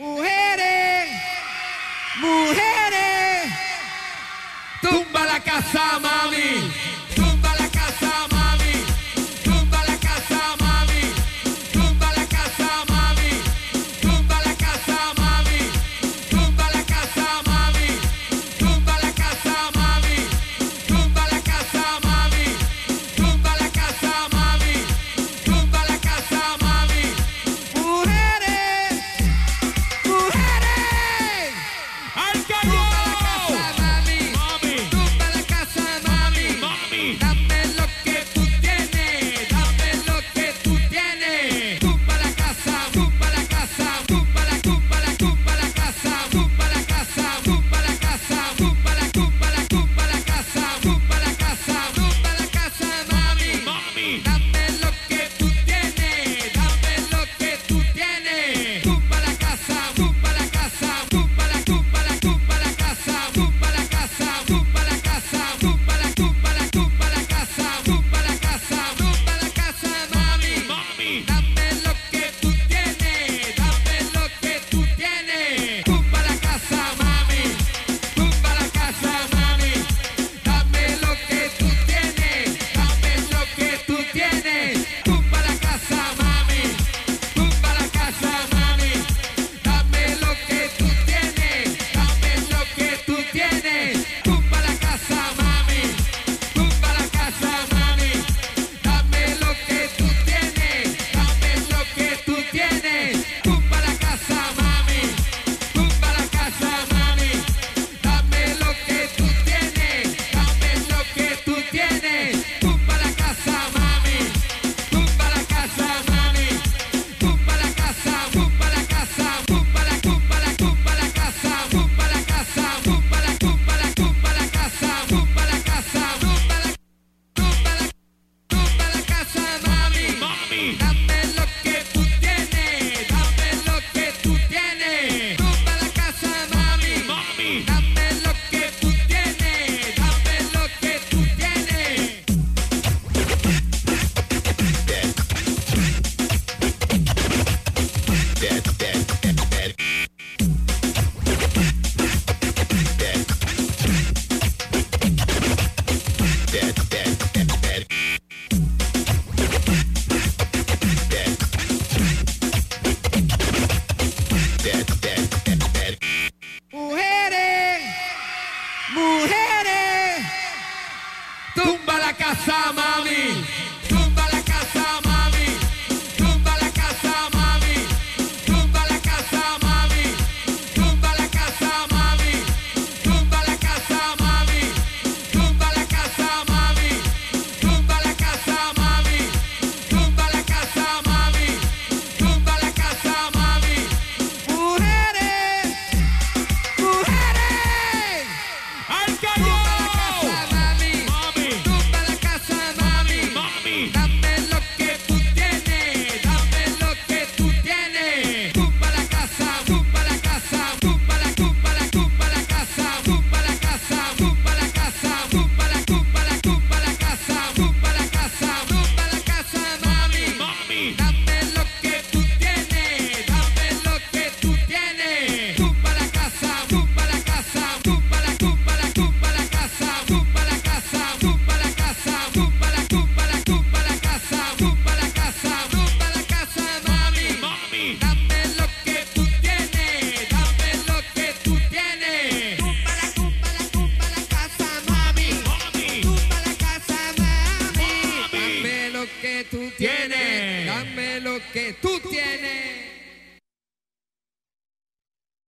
Mujeres, mujeres, tumba la casama. que tú tienes. Dame lo que tú tienes.